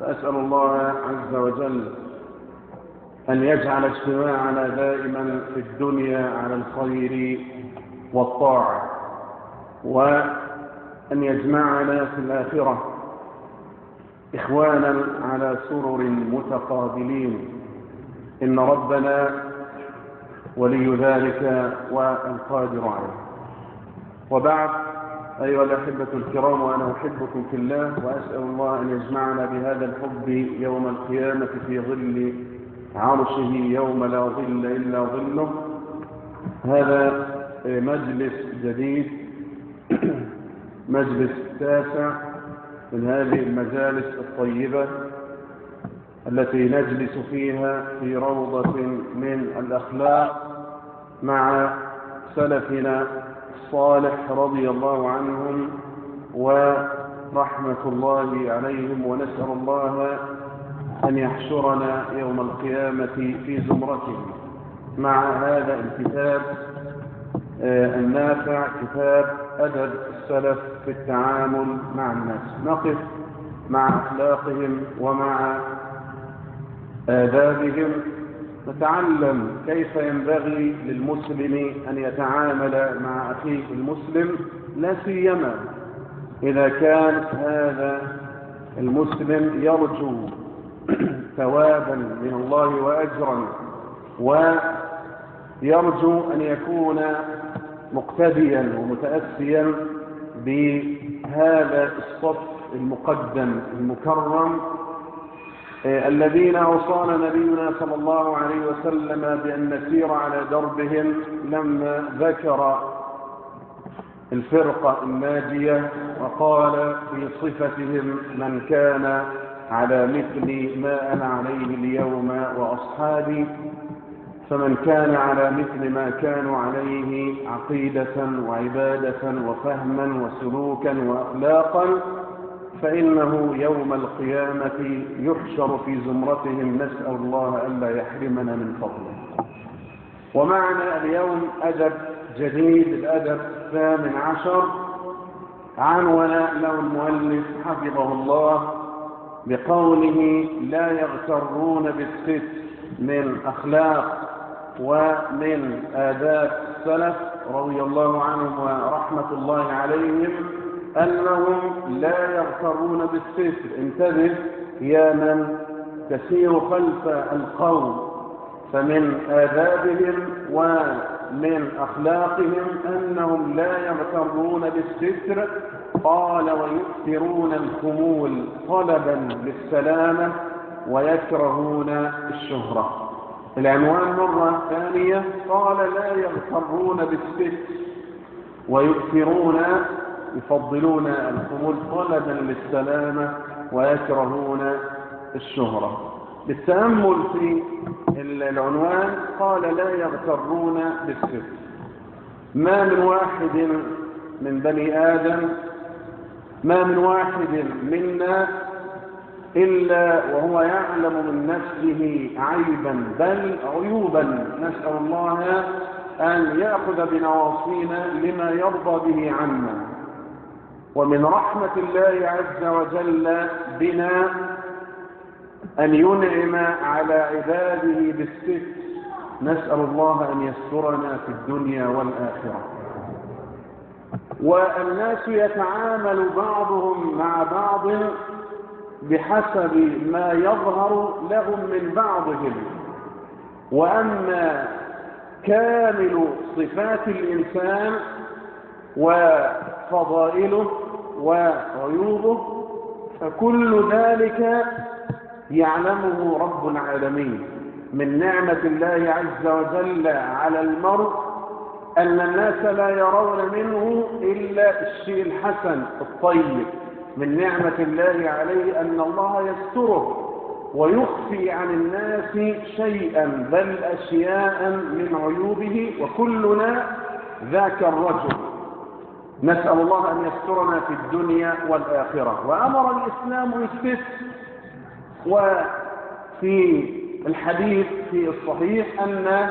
فأسأل الله عز وجل أن يجعل اجتماعنا دائما في الدنيا على الخير والطاعة وأن يجمعنا في الآخرة إخوانا على سرر متقابلين. إن ربنا ولي ذلك والقادر عليه. وبعد أيها الأحبة الكرام وأنا أحبكم في الله وأسأل الله أن يجمعنا بهذا الحب يوم القيامة في ظل عرشه يوم لا ظل إلا ظله. هذا مجلس جديد مجلس تاسع من هذه المجالس الطيبة التي نجلس فيها في روضة من الأخلاق مع سلفنا الصالح رضي الله عنهم ورحمة الله عليهم ونسأل الله أن يحشرنا يوم القيامة في زمرتهم. مع هذا الكتاب النافع كتاب أدب السلف في التعامل مع الناس. نقف مع أخلاقهم ومع آدابهم. نتعلم كيف ينبغي للمسلم أن يتعامل مع أخيه المسلم لا سيما إذا كان هذا المسلم يرجو ثوابا من الله وأجرا ويرجو أن يكون مقتديا ومتأسيا بهذا الصف المقدم المكرم الذين أوصانا نبينا صلى الله عليه وسلم بأن نسير على دربهم لما ذكر الفرقة الناجية وقال في صفتهم من كان على مثل ما أنا عليه اليوم وأصحابي فمن كان على مثل ما كانوا عليه عقيدة وعبادة وفهما وسلوكا وأخلاقا فإنه يوم القيامة يحشر في زمرتهم نسأل الله ألا يحرمنا من فضله. ومعنا اليوم أدب جديد الأدب الثامن عشر عنون له المؤلف حفظه الله بقوله لا يغترون بالست من أخلاق ومن آداب السلف رضي الله عنهم ورحمة الله عليهم. أنهم لا يغترون بالستر انتبه يا من تسير خلف القوم فمن آدابهم ومن أخلاقهم أنهم لا يغترون بالستر قال ويؤثرون الخمول طلبا للسلامة ويكرهون الشهرة. العنوان مرة ثانية قال لا يغترون بالستر ويؤثرون يفضلون الخمول طلبا للسلامة ويكرهون الشهرة. بالتأمل في العنوان قال لا يغترون بالسر. ما من واحد من بني آدم ما من واحد منا إلا وهو يعلم من نفسه عيبا بل عيوبا. نسأل الله أن يأخذ بنواصينا لما يرضى به عنا. ومن رحمة الله عز وجل بنا أن ينعم على عباده بالستر نسأل الله أن يسترنا في الدنيا والآخرة. والناس يتعامل بعضهم مع بعض بحسب ما يظهر لهم من بعضهم. وأما كامل صفات الإنسان وفضائله وعيوبه فكل ذلك يعلمه رب العالمين. من نعمة الله عز وجل على المرء أن الناس لا يرون منه إلا الشيء الحسن الطيب. من نعمة الله عليه أن الله يستره ويخفي عن الناس شيئا بل أشياء من عيوبه وكلنا ذاك الرجل. نسأل الله أن يسترنا في الدنيا والآخرة. وأمر الإسلام بالستر وفي الحديث في الصحيح أن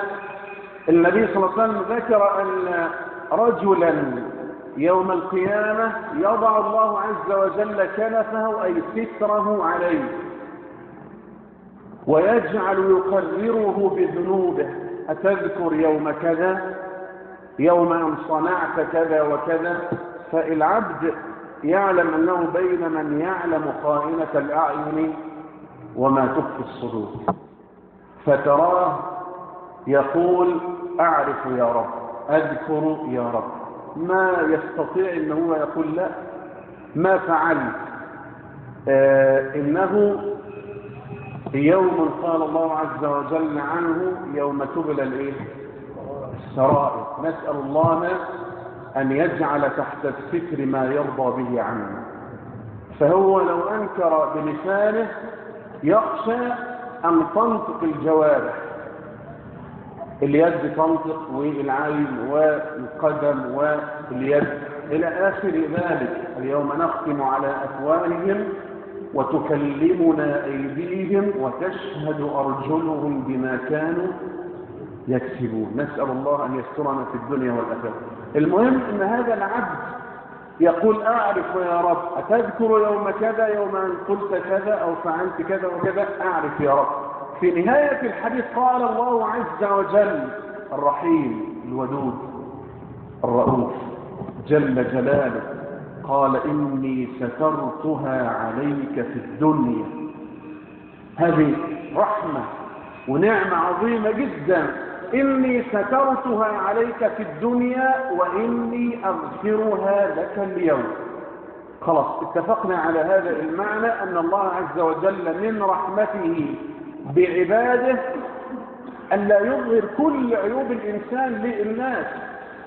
النبي صلى الله عليه وسلم ذكر أن رجلا يوم القيامة يضع الله عز وجل كنفه أي ستره عليه ويجعل يقرره بذنوبه. أتذكر يوم كذا؟ يوم أن صنعت كذا وكذا فالعبد يعلم أنه بين من يعلم خائنة الأعين وما تخفي الصدور. فتراه يقول أعرف يا رب أذكر يا رب. ما يستطيع أنه يقول لا. ما فعلت آه إنه يوم قال الله عز وجل عنه يوم تبلى الإيه؟ السرائر. نسأل الله أن يجعل تحت الستر ما يرضى به عنا فهو لو أنكر بلسانه يخشى أن تنطق الجوارح. اليد تنطق والعين والقدم واليد. إلى آخر ذلك اليوم نختم على أفواههم وتكلمنا أيديهم وتشهد أرجلهم بما كانوا يكسبون. نسأل الله أن يسترنا في الدنيا والآخرة. المهم أن هذا العبد يقول أعرف يا رب أتذكر يوم كذا يوم أن قلت كذا أو فعلت كذا وكذا؟ أعرف يا رب. في نهاية الحديث قال الله عز وجل الرحيم الودود الرؤوف جل جلاله قال إني سترتها عليك في الدنيا. هذه رحمة ونعمة عظيمة جدا. إني سترتها عليك في الدنيا وإني أغفرها لك اليوم. خلاص اتفقنا على هذا المعنى أن الله عز وجل من رحمته بعباده أن لا يظهر كل عيوب الإنسان للناس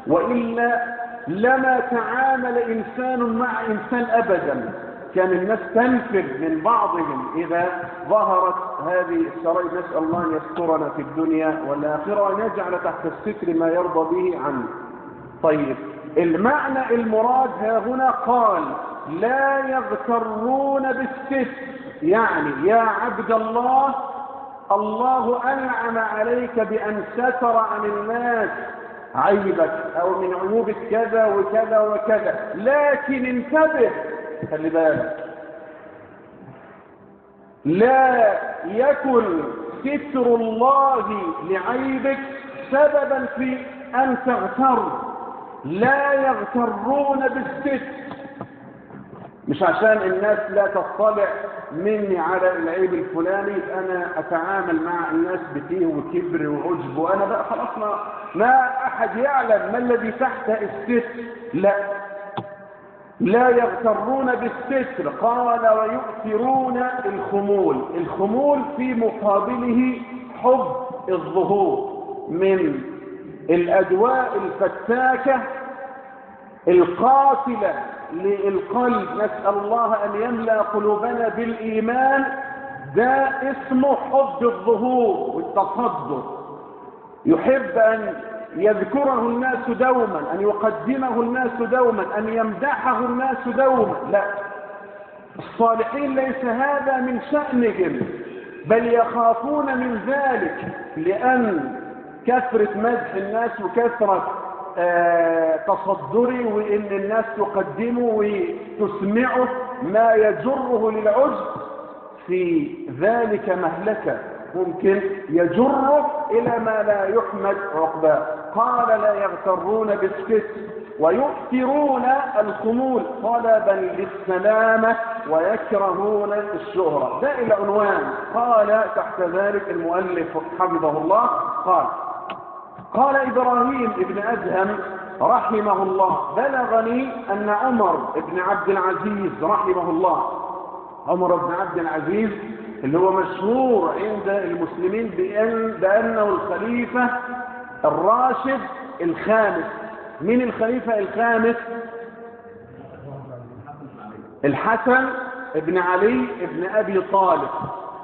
وإلا لما تعامل إنسان مع إنسان أبدا. كان الناس تنفر من بعضهم إذا ظهرت هذه السرائر نسأل الله أن يسترنا في الدنيا والآخرة وأن يجعل تحت الستر ما يرضى به عنه. طيب المعنى المراد ها هنا قال لا يغترون بالستر. يعني يا عبد الله الله أنعم عليك بأن ستر عن الناس عيبك أو من عيوبك كذا وكذا وكذا. لكن انتبه خلي بالك. لا يكن ستر الله لعيبك سببا في أن تغتر. لا يغترون بالستر. مش عشان الناس لا تطلع مني على العيب الفلاني أنا أتعامل مع الناس بفيه وكبر وعجب وأنا بقى خلاص ما, ما أحد يعلم ما الذي تحت الستر. لا. لا يغترون بالستر قال ويؤثرون الخمول. الخمول في مقابله حب الظهور من الأدواء الفتاكة القاتلة للقلب. نسأل الله أن يملأ قلوبنا بالإيمان. ده اسمه حب الظهور والتصدر يحب أن يذكره الناس دوما أن يقدمه الناس دوما أن يمدحه الناس دوما. لا الصالحين ليس هذا من شأنهم بل يخافون من ذلك لأن كثرة مدح الناس وكثرة آه تصدري وإن الناس تقدمه وتسمعه ما يجره للعجب في ذلك مهلكة. ممكن يجره إلى ما لا يحمد عقباه. قال لا يغترون بالسكت ويؤثرون الخمول. طلبا للسلامة ويكرهون الشهرة. ده إلى عنوان. قال تحت ذلك المؤلف حفظه الله. قال قال إبراهيم ابن أدهم رحمه الله بلغني أن عمر بن عبد العزيز رحمه الله. عمر بن عبد العزيز اللي هو مشهور عند المسلمين بأن بأنه الخليفة الراشد الخامس. من الخليفة الخامس؟ الحسن ابن علي ابن أبي طالب.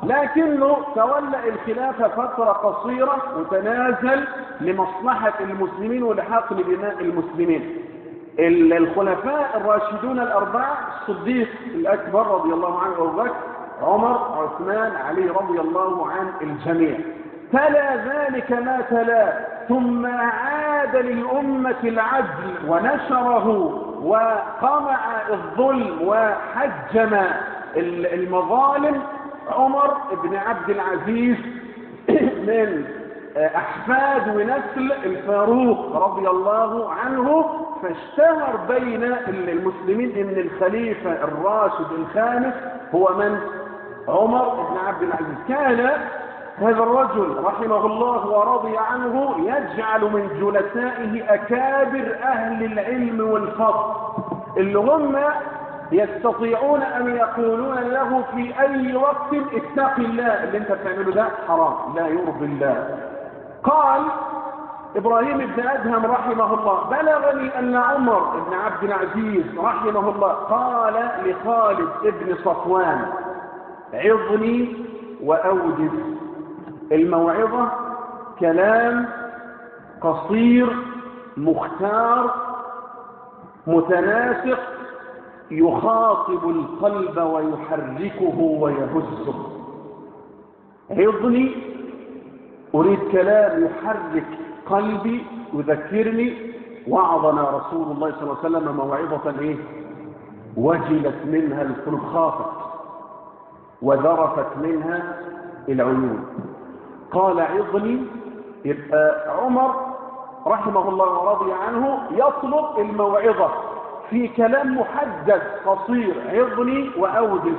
لكنه تولى الخلافة فترة قصيرة وتنازل لمصلحة المسلمين ولحقن دماء المسلمين. الخلفاء الراشدون الأربعة الصديق الأكبر رضي الله عنه أبو بكر عمر عثمان علي رضي الله عن الجميع. تلا ذلك ما تلا ثم عاد للأمة العدل ونشره وقمع الظلم وحجم المظالم. عمر بن عبد العزيز من أحفاد ونسل الفاروق رضي الله عنه فاشتهر بين المسلمين إن الخليفة الراشد الخامس هو من؟ عمر بن عبد العزيز. كان هذا الرجل رحمه الله ورضي عنه يجعل من جلسائه أكابر أهل العلم والفضل اللي هم يستطيعون أن يقولون له في أي وقت اتق الله اللي أنت بتعمله ده حرام لا يرضي الله. قال إبراهيم بن أدهم رحمه الله بلغني أن عمر بن عبد العزيز رحمه الله قال لخالد بن صفوان عظني وأوجز الموعظة كلام قصير مختار متناسق يخاطب القلب ويحركه ويهزه. عظني أريد كلام يحرك قلبي يذكرني وعظنا رسول الله صلى الله عليه وسلم موعظة إيه؟ وجلت منها القلوب خافت. وذرفت منها العيون قال عظني يبقى عمر رحمه الله ورضي عنه يطلب الموعظة في كلام محدد قصير عظني وأودث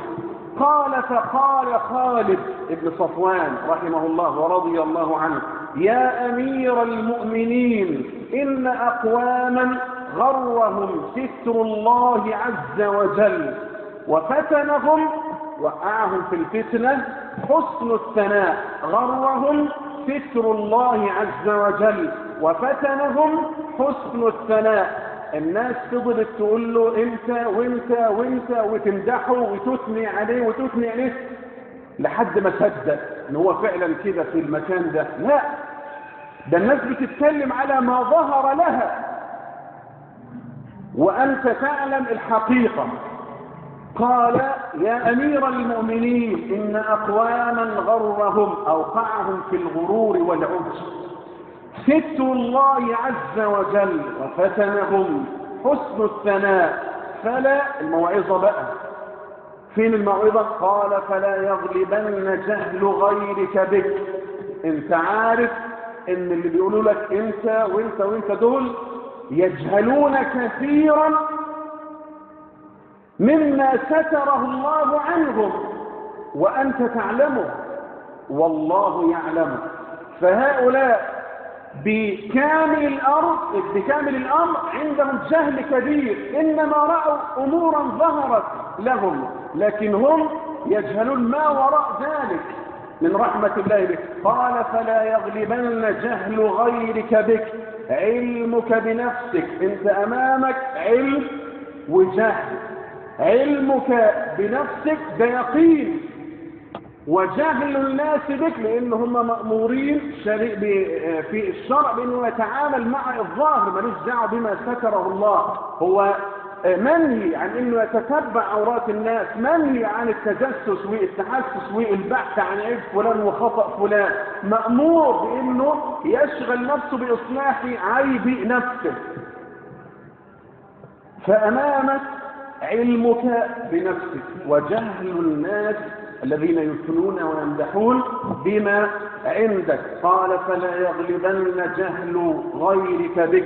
قال فقال خالد بن صفوان رحمه الله ورضي الله عنه يا أمير المؤمنين إن أقواما غرهم ستر الله عز وجل وفتنهم وقعهم في الفتنة حسن الثناء. غرهم ستر الله عز وجل وفتنهم حسن الثناء. الناس فضلت تقول له انت وانت وانت وتمدحه وتثني عليه وتثني عليه لحد ما صدق إن هو فعلا كده في المكان ده. لا ده الناس بتتكلم على ما ظهر لها. وأنت تعلم الحقيقة. قال يا أمير المؤمنين إن أقواما غرهم اوقعهم في الغرور والعجز. ست الله عز وجل وفتنهم حسن الثناء. فلا الموعظة بقى. فين الموعظة قال فلا يغلبن جهل غيرك بك. أنت عارف إن اللي بيقولوا لك أنت وأنت وأنت دول يجهلون كثيرا مما ستره الله عنهم وأنت تعلمه والله يعلمه فهؤلاء بكامل الأرض بكامل الأمر عندهم جهل كبير. إنما رأوا أمورا ظهرت لهم لكن هم يجهلون ما وراء ذلك من رحمة الله بك. قال فلا يغلبن جهل غيرك بك. علمك بنفسك. أنت أمامك علم وجهل. علمك بنفسك ده يقين وجهل الناس بك لأن هم مأمورين في الشرع بأنه يتعامل مع الظاهر ملوش دعوة بما ستره الله. هو منهي عن أنه يتتبع عورات الناس منهي عن التجسس والتحسس والبحث عن عيب فلان وخطأ فلان. مأمور بأنه يشغل نفسه بإصلاح عيب نفسه. فأمامك علمك بنفسك وجهل الناس الذين يثنون ويمدحون بما عندك. قال فلا يغلبن جهل غيرك بك.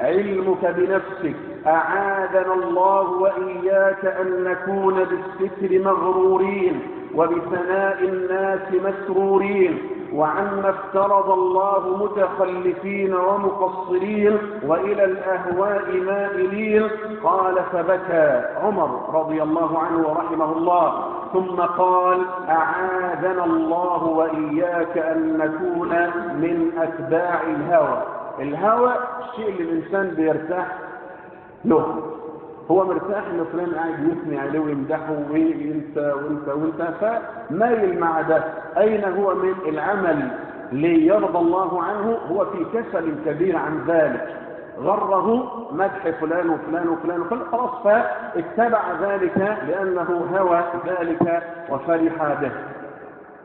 علمك بنفسك. أعاذنا الله وإياك أن نكون بالستر مغرورين وبثناء الناس مسرورين. وعما افترض الله متخلفين ومقصرين وإلى الأهواء مائلين. قال فبكى عمر رضي الله عنه ورحمه الله. ثم قال أعاذنا الله وإياك أن نكون من أتباع الهوى. الهوى الشيء اللي الإنسان بيرتاح له. هو مرتاح ان فلان قاعد يثني عليه ويمدحه وانت وانت وانت فمايل مع ده. أين هو من العمل ليرضى الله عنه؟ هو في كسل كبير عن ذلك. غره مدح فلان وفلان وفلان وفلان. خلاص فاتبع ذلك لأنه هوى ذلك وفرح به.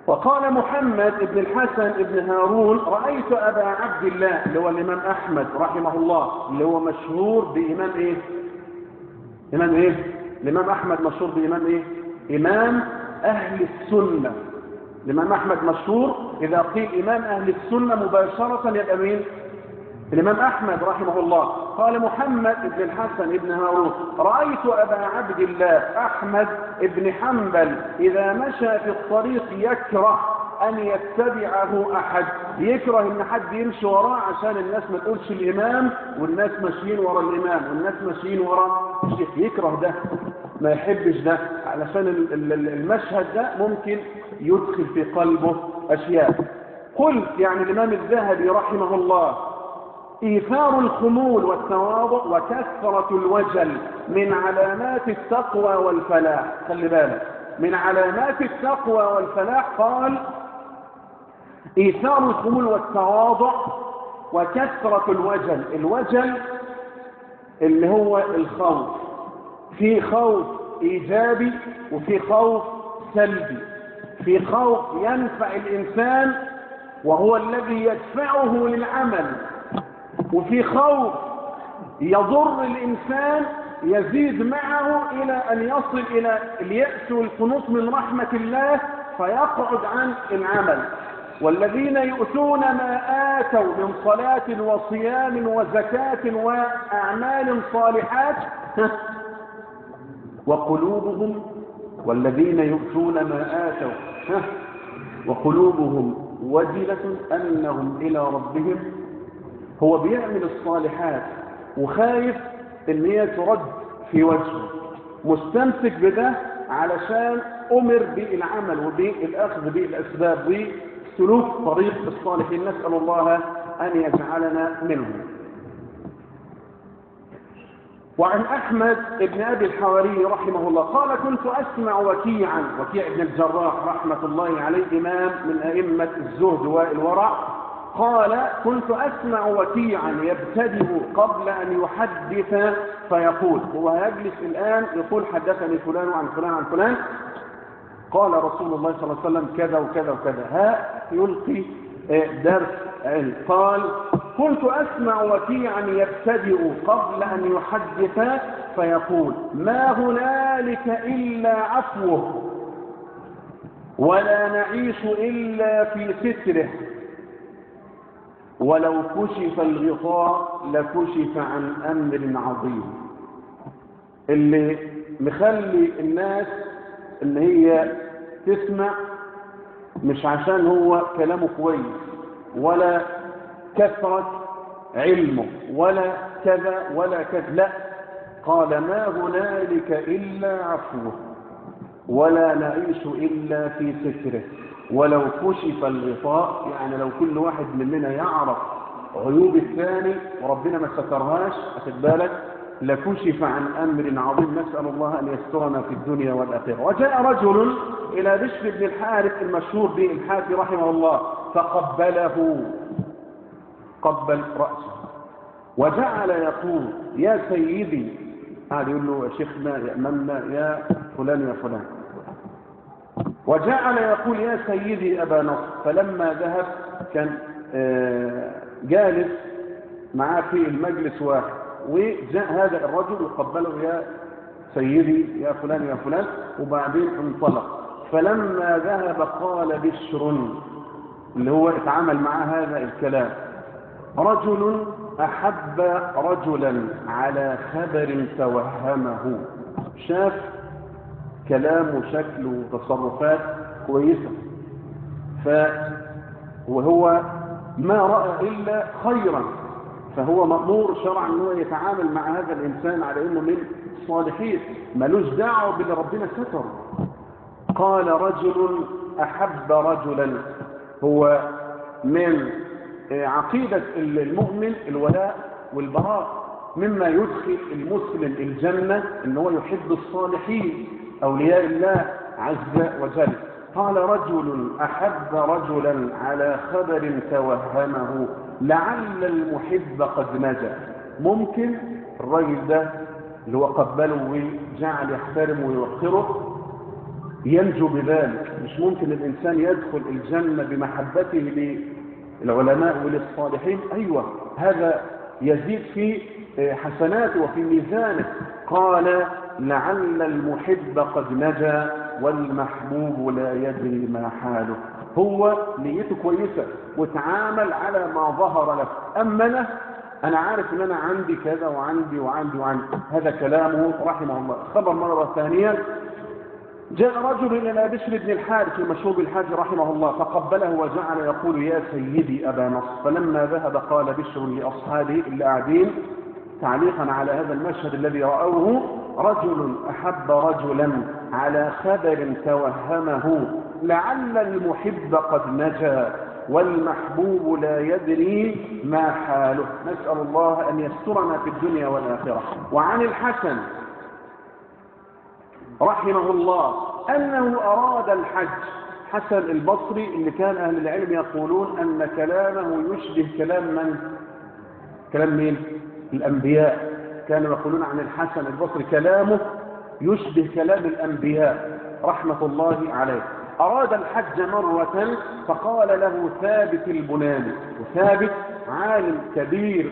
وقال محمد بن الحسن بن هارون رأيت أبا عبد الله اللي هو الإمام أحمد رحمه الله اللي هو مشهور بإمام إيه؟ إمام إيه؟ الإمام أحمد مشهور بإمام إيه؟ إمام أهل السنة. الإمام أحمد مشهور إذا قيل إمام أهل السنة مباشرة يبقى مين الإمام أحمد رحمه الله قال محمد بن الحسن بن هارون رأيت أبا عبد الله أحمد بن حنبل إذا مشى في الطريق يكره أن يتبعه أحد. يكره أن حد يمشي وراه عشان الناس ما تقولش الإمام والناس ماشيين ورا الإمام والناس ماشيين ورا الشيخ يكره ده ما يحبش ده علشان المشهد ده ممكن يدخل في قلبه أشياء. قلت يعني الإمام الذهبي رحمه الله إيثار الخمول والتواضع وكثرة الوجل من علامات التقوى والفلاح. خلي بالك. من علامات التقوى والفلاح قال إيثار الخمول والتواضع وكثرة الوجل. الوجل اللي هو الخوف. في خوف إيجابي وفي خوف سلبي. في خوف ينفع الإنسان وهو الذي يدفعه للعمل. وفي خوف يضر الإنسان يزيد معه إلى أن يصل إلى اليأس والقنوط من رحمة الله فيقعد عن العمل. والذين يؤتون ما آتوا من صلاة وصيام وزكاة وأعمال صالحات وقلوبهم والذين يؤتون ما آتوا وقلوبهم وجلة أنهم إلى ربهم. هو بيعمل الصالحات وخايف إن هي ترد في وجهه. مستمسك بده علشان أمر بالعمل وبالأخذ بالأسباب وسلوك طريق الصالحين. نسأل الله أن يجعلنا منهم. وعن أحمد بن أبي الحواري رحمه الله قال كنت أسمع وكيعا. وكيع بن الجراح رحمة الله عليه إمام من أئمة الزهد والورع قال كنت أسمع وكيعا يبتدئ قبل أن يحدث فيقول. هو يجلس الآن يقول حدثني فلان عن فلان عن فلان. قال رسول الله صلى الله عليه وسلم كذا وكذا وكذا. ها يلقي درس علم. قال كنت أسمع وكيعا يبتدئ قبل أن يحدث فيقول ما هنالك إلا عفوه ولا نعيش إلا في ستره. ولو كشف الغطاء لكشف عن أمر عظيم. اللي مخلي الناس ان هي تسمع مش عشان هو كلامه كويس ولا كثرة علمه ولا كذا ولا كذا. لا قال ما هنالك إلا عفوه ولا نعيش إلا في ستره. ولو كشف الغطاء يعني لو كل واحد مننا يعرف عيوب الثاني وربنا ما سترهاش أخد بالك؟ لكشف عن أمر عظيم نسأل الله أن يسترنا في الدنيا والآخرة. وجاء رجل إلى بشر بن الحارث المشهور بالحافي رحمه الله فقبله قبل رأسه وجعل يقول يا سيدي. هذا يقول له يا شيخنا يأمنا يا فلان يا فلان. وجعل يقول يا سيدي أبا نصر. فلما ذهب كان جالس معاه في المجلس واحد. وجاء هذا الرجل وقبله يا سيدي يا فلان يا فلان. وبعدين انطلق. فلما ذهب قال بشر اللي هو اتعامل مع هذا الكلام رجل أحب رجلا على خبر توهمه. شاف كلام وشكل وتصرفات كويسة. ف وهو ما رأى إلا خيرا. فهو مأمور شرعا أنه يتعامل مع هذا الإنسان على أنه من الصالحين. ملوش دعوة باللي ربنا ستر قال رجل أحب رجلا. هو من عقيدة المؤمن الولاء والبراء. مما يدخل المسلم الجنة إن هو يحب الصالحين أولياء الله عز وجل. قال رجل أحب رجلا على خبر توهمه. لعل المحب قد نجا. ممكن الراجل ده اللي هو قبله وجعل يحترم ويوقره ينجو بذلك. مش ممكن الإنسان يدخل الجنة بمحبته للعلماء وللصالحين. أيوة هذا يزيد في حسناته وفي ميزانه. قال لعل المحب قد نجا والمحبوب لا يدري ما حاله. هو نيته كويسة وتعامل على ما ظهر له أما أنا أنا عارف أن أنا عندي كذا وعندي وعندي وعندي. هذا كلامه رحمه الله. خبر مرة ثانية. جاء رجل إلى بشر بن الحارث المشهور بالحاج رحمه الله فقبله وجعل يقول يا سيدي أبا نصر. فلما ذهب قال بشر لأصحابه اللي قاعدين تعليقا على هذا المشهد الذي رأوه رجل أحب رجلا على خبر توهمه. لعل المحب قد نجا والمحبوب لا يدري ما حاله. نسأل الله أن يسترنا في الدنيا والآخرة. وعن الحسن رحمه الله أنه أراد الحج. حسن البصري اللي كان أهل العلم يقولون أن كلامه يشبه كلام من؟ كلام مين؟ الأنبياء. كانوا يقولون عن الحسن البصري كلامه يشبه كلام الأنبياء رحمة الله عليه. أراد الحج مرة فقال له ثابت البناني وثابت عالم كبير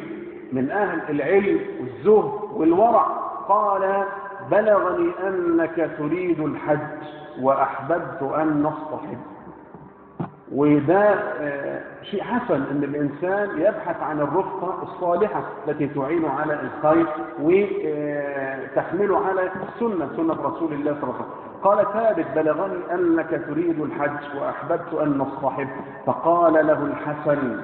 من أهل العلم والزهد والورع. قال بلغني أنك تريد الحج وأحببت أن نصطحب. وده شيء حسن إن الإنسان يبحث عن الرفقه الصالحة التي تعينه على الخير وتحمله على السنة سنة رسول الله صلى الله عليه وسلم. قال ثابت بلغني أنك تريد الحج وأحببت أن نصطحب. فقال له الحسن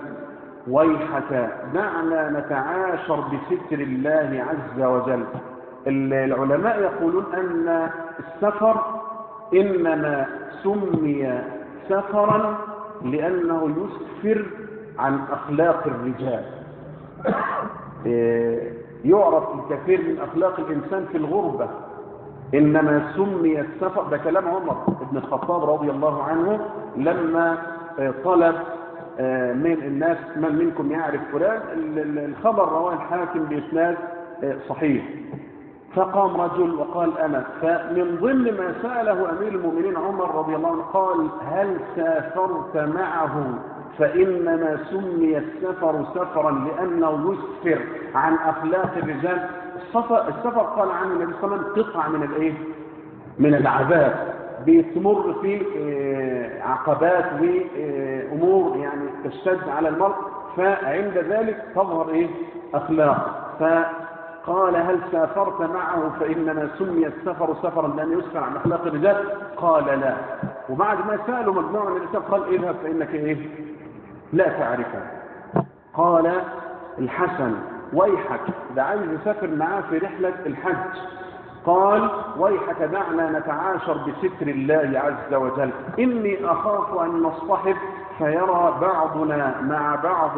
ويحك دعنا نتعاشر بستر الله عز وجل. العلماء يقولون أن السفر إنما سمي سفرا لأنه يسفر عن أخلاق الرجال. يعرف الكثير من أخلاق الإنسان في الغربة. إنما سمي السفر ده كلام عمر بن الخطاب رضي الله عنه لما طلب من الناس من منكم يعرف فلان الخبر رواه الحاكم بإسناد صحيح. فقام رجل وقال أنا فمن ضمن ما سأله أمير المؤمنين عمر رضي الله عنه قال هل سافرت معه؟ فإنما سمي السفر سفرا لأنه يسفر عن أخلاق الرجال السفر, السفر قال عنه النبي صلى الله عليه وسلم قطعة من الإيه؟ من العذاب بتمر في عقبات وأمور يعني تشتد على المرء فعند ذلك تظهر إيه؟ أخلاق ف قال هل سافرت معه فإنما سمي السفر سفرا لأن يسفر عن أخلاق الرجال؟ قال لا. وبعد ما سألوا مجموعة من الإنسان قال اذهب فإنك إيه؟ لا تعرفه. قال الحسن. ويحك ده عايز يسافر معاه في رحلة الحج. قال ويحك دعنا نتعاشر بستر الله عز وجل. إني أخاف أن نصطحب فيرى بعضنا مع بعض.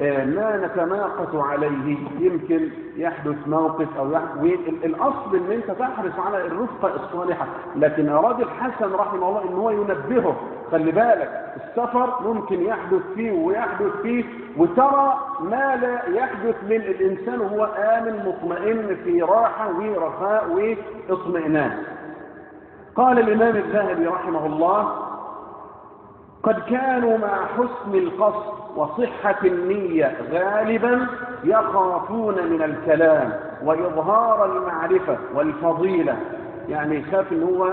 ما نتناقض عليه. يمكن يحدث موقف أو يحدث الأصل إن أنت تحرص على الرفقه الصالحه لكن اراد الحسن رحمه الله إن هو ينبهه. خلي بالك السفر ممكن يحدث فيه ويحدث فيه. وترى ما لا يحدث من الانسان وهو آمن مطمئن في راحة ورخاء واطمئنان. قال الإمام الذهبي رحمه الله قد كانوا مع حسن القصد وصحة النية غالبا يخافون من الكلام وإظهار المعرفة والفضيلة. يعني يخاف إن هو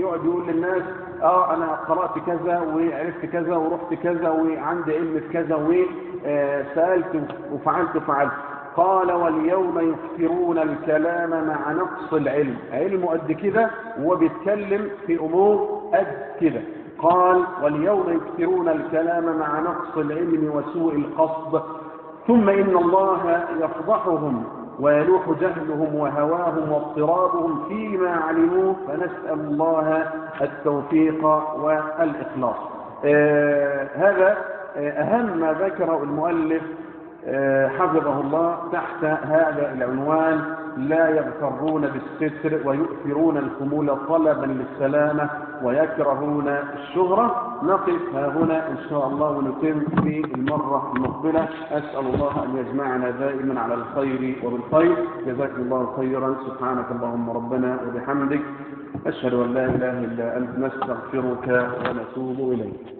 يقعد يقول للناس آه أنا قرأت كذا وعرفت كذا ورحت كذا وعندي علم في كذا وسألت وفعلت وفعلت. قال واليوم يكثرون الكلام مع نقص العلم. علم قد كده وهو بيتكلم في أمور قد كده. قال واليوم يكثرون الكلام مع نقص العلم وسوء القصد ثم إن الله يفضحهم ويلوح جهلهم وهواهم واضطرابهم فيما علموه فنسأل الله التوفيق والإخلاص. آه هذا آه أهم ما ذكره المؤلف حفظه الله تحت هذا العنوان لا يغترون بالستر ويؤثرون الخمول طلبا للسلامة ويكرهون الشهرة. نقف ها هنا إن شاء الله ونتم في المرة المقبلة. أسأل الله أن يجمعنا دائما على الخير وبالخير. جزاكم الله خيرا. سبحانك اللهم ربنا وبحمدك. أشهد أن لا إله إلا أنت. نستغفرك ونتوب إليك.